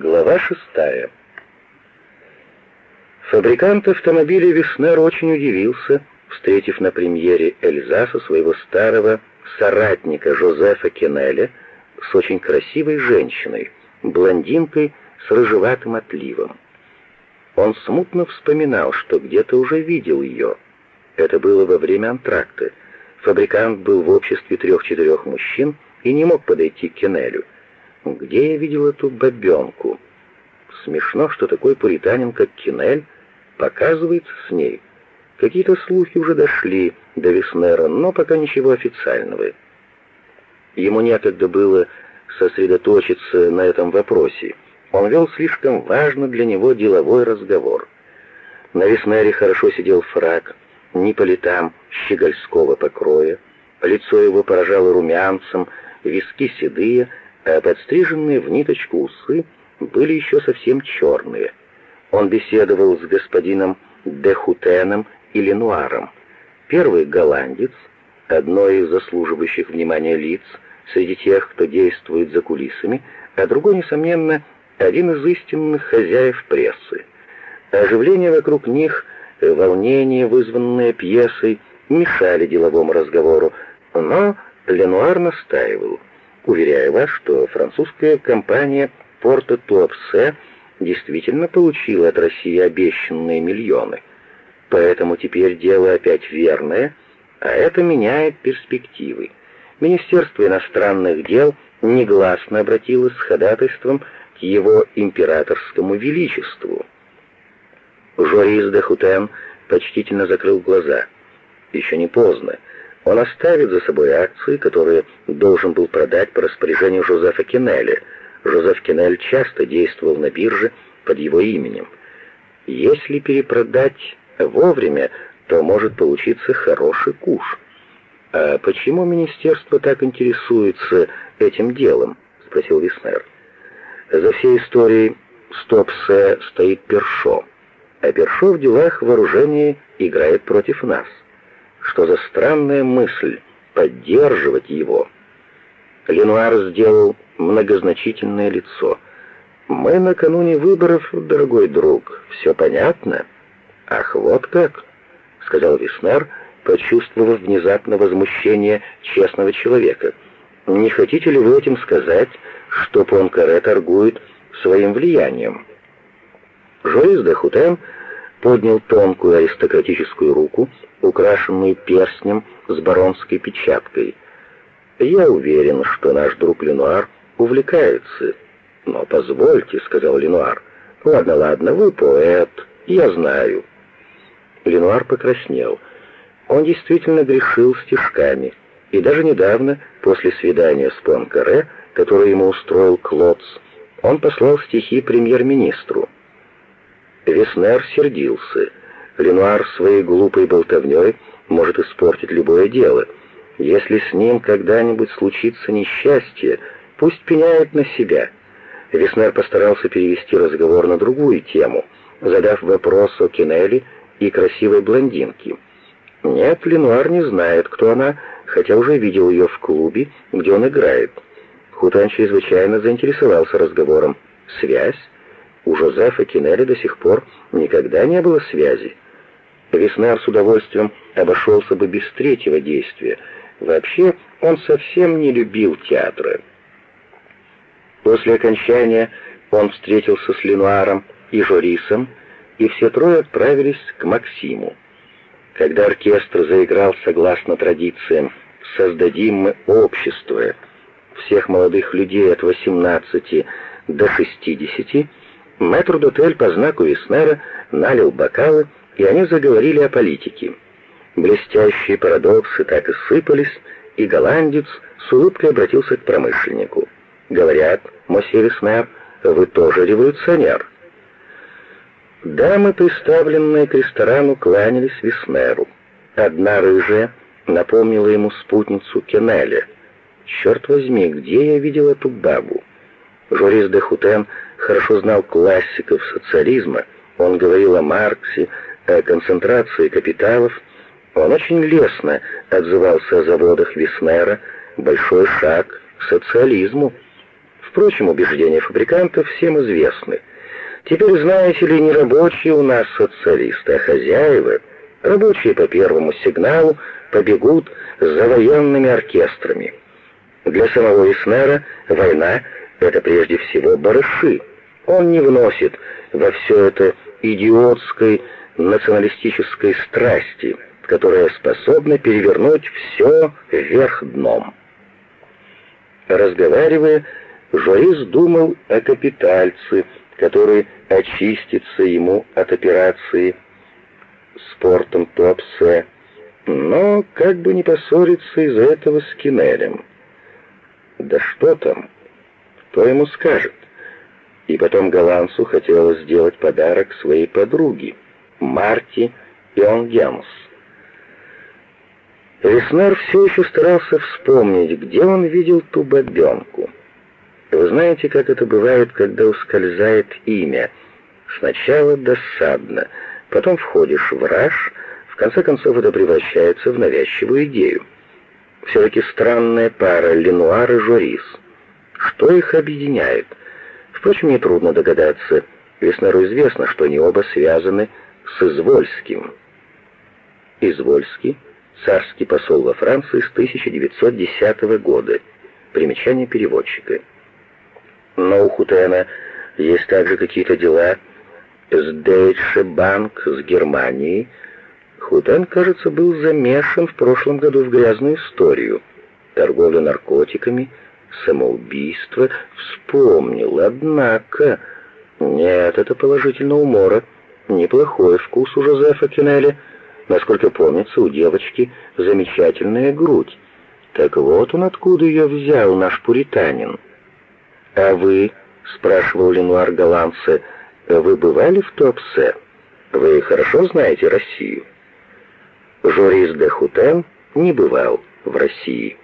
Глава шестая. Фабрикант автомобилей Веснер очень удивился, встретив на премьере Эльзаса своего старого соратника Жозефа Кеннеля с очень красивой женщиной, блондинкой с рыжеватым отливом. Он смутно вспоминал, что где-то уже видел ее. Это было во время антракта. Фабрикант был в обществе трех-четырех мужчин и не мог подойти к Кеннелю. Где я видел эту бабенку? Смешно, что такой пуританин, как Кинель, показывается с ней. Какие-то слухи уже дошли до Веснера, но пока ничего официального. Ему некогда было сосредоточиться на этом вопросе. Он вел слишком важно для него деловой разговор. На Веснере хорошо сидел фраг, не по летам щегольского покроя. Лицо его поражало румянцем, виски седые, а подстриженные в ниточку усы были еще совсем черные. Он беседовал с господином Дехутеном и Ленуаром. Первый голландец, одно из заслуживающих внимания лиц среди тех, кто действует за кулисами, а другой, несомненно, один из истинных хозяев прессы. Оживление вокруг них, волнение, вызванное пьесой, мешали деловому разговору, но Ленуар настаивал. Уверяю вас, что французская компания «Порто Туапсе» действительно получила от России обещанные миллионы. Поэтому теперь дело опять верное, а это меняет перспективы. Министерство иностранных дел негласно обратилось с ходатайством к его императорскому величеству. Жорис де Хутен почтительно закрыл глаза. Еще не поздно. Он оставит за собой акции, которые должен был продать по распоряжению Жозефа Кеннеля. Жозеф Кеннель часто действовал на бирже под его именем. Если перепродать вовремя, то может получиться хороший куш. «А почему министерство так интересуется этим делом?» — спросил Виснер. «За всей историей Стопсе стоит Першо, а Першо в делах вооружения играет против нас». Что за странная мысль поддерживать его? Ленуар сделал многозначительное лицо. «Мы накануне выборов, дорогой друг, все понятно?» «Ах, вот как!» — сказал Веснер, почувствовав внезапно возмущение честного человека. «Не хотите ли вы этим сказать, что Понкаре торгует своим влиянием?» Жорис де Хутен поднял тонкую аристократическую руку, украшенную перстнем с баронской печаткой. «Я уверен, что наш друг Ленуар увлекается». «Но позвольте», — сказал Ленуар. «Ладно, ладно, вы поэт, я знаю». Ленуар покраснел. Он действительно грешил стишками, и даже недавно, после свидания с Пуанкаре, которое ему устроил Клотс, он послал стихи премьер-министру. Веснер сердился. Ленуар своей глупой болтовней может испортить любое дело. Если с ним когда-нибудь случится несчастье, пусть пеняет на себя. Веснер постарался перевести разговор на другую тему, задав вопрос о Кинелли и красивой блондинке. Нет, Ленуар не знает, кто она, хотя уже видел ее в клубе, где он играет. Хутан чрезвычайно заинтересовался разговором. Связь? У Жозефа Кинелли до сих пор никогда не было связи. Веснар с удовольствием обошелся бы без третьего действия. Вообще, он совсем не любил театра. После окончания он встретился с Ленуаром и Жорисом, и все трое отправились к Максиму. Когда оркестр заиграл согласно традициям «Создадим мы общество» всех молодых людей от 18 до 60, Мэтр-дотель по знаку Веснера налил бокалы, и они заговорили о политике. Блестящие парадоксы так и сыпались, и голландец с улыбкой обратился к промышленнику. «Говорят, мосье Веснер, вы тоже революционер». Дамы, представленные к ресторану, кланялись Веснеру. Одна рыжая напомнила ему спутницу Кеннеля. «Черт возьми, где я видел эту бабу?» Жорис де Хутен хорошо знал классиков социализма, он говорил о Марксе, о концентрации капиталов. Он очень лестно отзывался о заводах Веснера, большой шаг к социализму. Впрочем, убеждения фабрикантов всем известны. Теперь, знаете ли, не рабочие у нас социалисты, а хозяева. Рабочие по первому сигналу побегут за военными оркестрами. Для самого Иснера война — это прежде всего барыши. Он не вносит во все это идиотской националистической страсти, которая способна перевернуть все вверх дном. Разговаривая, Жорис думал о капитальце, который очистится ему от операции спортом Туапсе, но как бы не поссориться из-за этого с Кинелем. Да что там, кто ему скажет? И потом голландцу хотелось сделать подарок своей подруге, Марти Ионгемс. Веснер все еще старался вспомнить, где он видел ту бабенку. Вы знаете, как это бывает, когда ускользает имя. Сначала досадно, потом входишь в раж, в конце концов это превращается в навязчивую идею. Все-таки странная пара Ленуар и Жорис. Что их объединяет? Впрочем, нетрудно догадаться. Веснеру известно, что они оба связаны с Извольским. Извольский — царский посол во Франции с 1910 года. Примечание переводчика. Но у Хутена есть также какие-то дела с Deutsche Bank, с Германией. Хутен, кажется, был замешан в прошлом году в грязную историю. Торговля наркотиками, самоубийство. Вспомнил, однако... Нет, это положительно умора. Неплохой вкус у Жозефа Кеннеля. Насколько помнится, у девочки замечательная грудь. Так вот он откуда ее взял, наш пуританин. «А вы?» — спрашивал Ленуар голландца. «Вы бывали в Туапсе? Вы хорошо знаете Россию?» Жорис де Хутен не бывал в России.